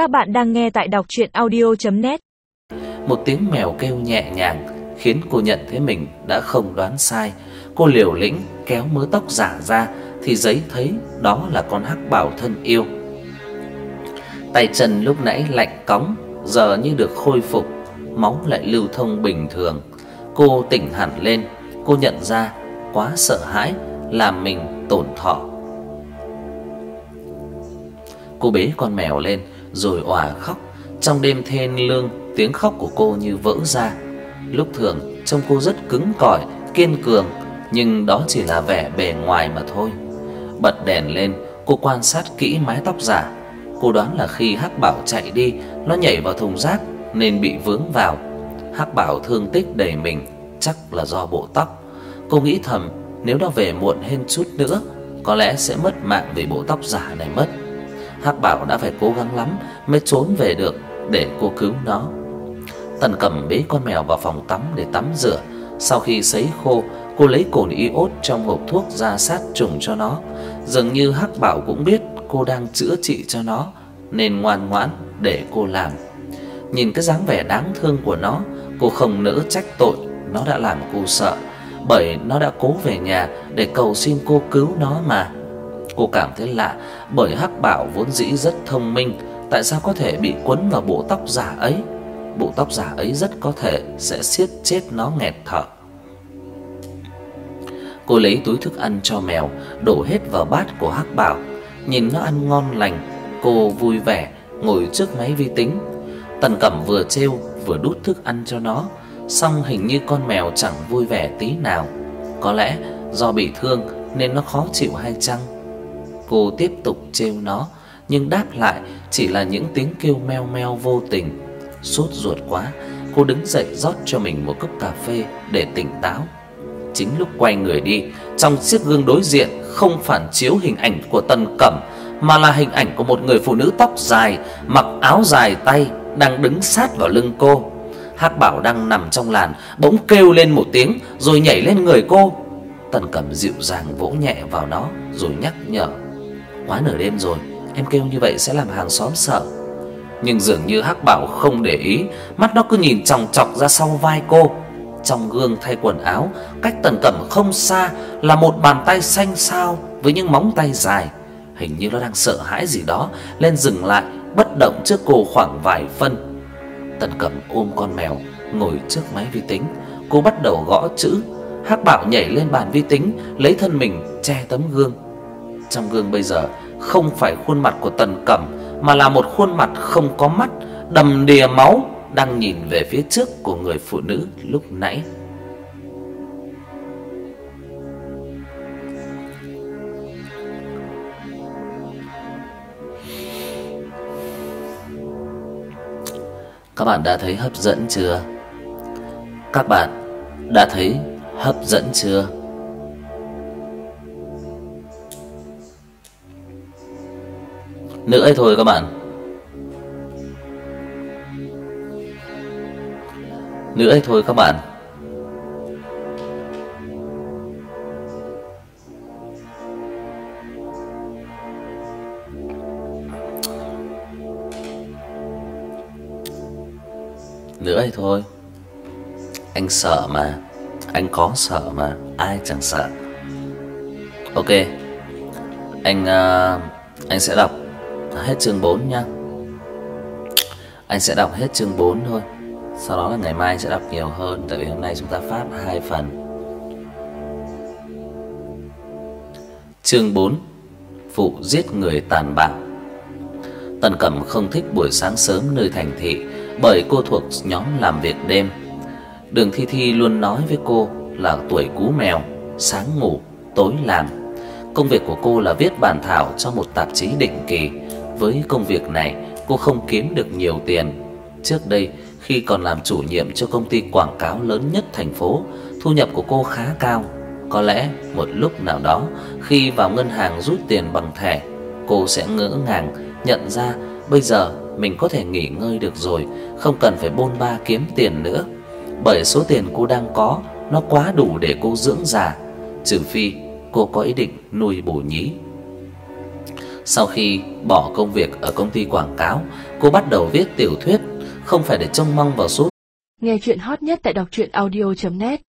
Các bạn đang nghe tại đọc audio net Một tiếng mèo kêu nhẹ nhàng khiến cô nhận thấy mình đã không đoán sai. Cô liều lĩnh kéo mớ tóc giả ra thì giấy thấy đó là con hắc bảo thân yêu. Tay chân lúc nãy lạnh cóng giờ như được khôi phục, máu lại lưu thông bình thường. Cô tỉnh hẳn lên, cô nhận ra quá sợ hãi làm mình tổn thọ. Cô bế con mèo lên rồi òa khóc. Trong đêm thên lương, tiếng khóc của cô như vỡ ra. Lúc thường trông cô rất cứng cỏi, kiên cường, nhưng đó chỉ là vẻ bề ngoài mà thôi. Bật đèn lên, cô quan sát kỹ mái tóc giả. Cô đoán là khi Hắc Bảo chạy đi, nó nhảy vào thùng rác nên bị vướng vào. Hắc Bảo thương tích đầy mình, chắc là do bộ tóc. Cô nghĩ thầm, nếu nó về muộn hơn chút nữa, có lẽ sẽ mất mạng vì bộ tóc giả này mất. Hắc Bảo đã phải cố gắng lắm mới trốn về được để cô cứu nó. Tần Cẩm bế con mèo vào phòng tắm để tắm rửa. Sau khi sấy khô, cô lấy cồn iốt trong hộp thuốc ra sát trùng cho nó. Dường như Hắc Bảo cũng biết cô đang chữa trị cho nó nên ngoan ngoãn để cô làm. Nhìn cái dáng vẻ đáng thương của nó, cô không nỡ trách tội nó đã làm cô sợ, bởi nó đã cố về nhà để cầu xin cô cứu nó mà. Cô cảm thấy lạ, bởi Hắc Bảo vốn dĩ rất thông minh, tại sao có thể bị quấn vào bộ tóc giả ấy? Bộ tóc giả ấy rất có thể sẽ siết chết nó nghẹt thở. Cô lấy túi thức ăn cho mèo, đổ hết vào bát của Hắc Bảo. Nhìn nó ăn ngon lành, cô vui vẻ ngồi trước máy vi tính. Tần Cẩm vừa trêu vừa đút thức ăn cho nó, song hình như con mèo chẳng vui vẻ tí nào. Có lẽ do bị thương nên nó khó chịu hay chăng? Cô tiếp tục trêu nó, nhưng đáp lại chỉ là những tiếng kêu meo meo vô tình. Sốt ruột quá, cô đứng dậy rót cho mình một cốc cà phê để tỉnh táo. Chính lúc quay người đi, trong chiếc gương đối diện không phản chiếu hình ảnh của Tần Cẩm mà là hình ảnh của một người phụ nữ tóc dài, mặc áo dài tay đang đứng sát vào lưng cô. Hắc Bảo đang nằm trong làn bỗng kêu lên một tiếng rồi nhảy lên người cô. Tần Cẩm dịu dàng vỗ nhẹ vào nó rồi nhắc nhở: "Quá nửa đêm rồi, em kêu như vậy sẽ làm hàng xóm sợ." Nhưng dường như Hắc Bảo không để ý, mắt nó cứ nhìn chòng chọc ra sau vai cô. Trong gương thay quần áo, cách Tần Cẩm không xa là một bàn tay xanh xao với những móng tay dài. Hình như nó đang sợ hãi gì đó, lên dừng lại, bất động trước cô khoảng vài phân. Tần Cẩm ôm con mèo, ngồi trước máy vi tính, cô bắt đầu gõ chữ. Hắc Bảo nhảy lên bàn vi tính, lấy thân mình che tấm gương. Trong gương bây giờ không phải khuôn mặt của Tần Cẩm mà là một khuôn mặt không có mắt, đầm đìa máu đang nhìn về phía trước của người phụ nữ lúc nãy. Các bạn đã thấy hấp dẫn chưa? Các bạn đã thấy hấp dẫn chưa? Nữa ấy thôi các bạn. Nữa ấy thôi các bạn. Nữa ấy thôi. Anh sợ mà. Anh có sợ mà, ai chẳng sợ. Ok. Anh uh, anh sẽ đọc hết chương 4 nha. Anh sẽ đọc hết chương 4 thôi. Sau đó là ngày mai sẽ đọc nhiều hơn tại vì hôm nay chúng ta phát hai phần. Chương 4: Phụ giết người tàn bạo. Tần Cẩm không thích buổi sáng sớm nơi thành thị bởi cô thuộc nhóm làm việc đêm. Đường Thi Thi luôn nói với cô là tuổi cú mèo, sáng ngủ, tối làm. Công việc của cô là viết bản thảo cho một tạp chí định kỳ. Với công việc này, cô không kiếm được nhiều tiền. Trước đây, khi còn làm chủ nhiệm cho công ty quảng cáo lớn nhất thành phố, thu nhập của cô khá cao. Có lẽ một lúc nào đó khi vào ngân hàng rút tiền bằng thẻ, cô sẽ ngỡ ngàng nhận ra bây giờ mình có thể nghỉ ngơi được rồi, không cần phải bôn ba kiếm tiền nữa. Bởi số tiền cô đang có nó quá đủ để cô dưỡng già, trừ phi cô có ý định nuôi bổ nhí. Sau khi bỏ công việc ở công ty quảng cáo, cô bắt đầu viết tiểu thuyết không phải để trông mong vào số Nghe chuyện hot nhất tại đọc truyện audio net.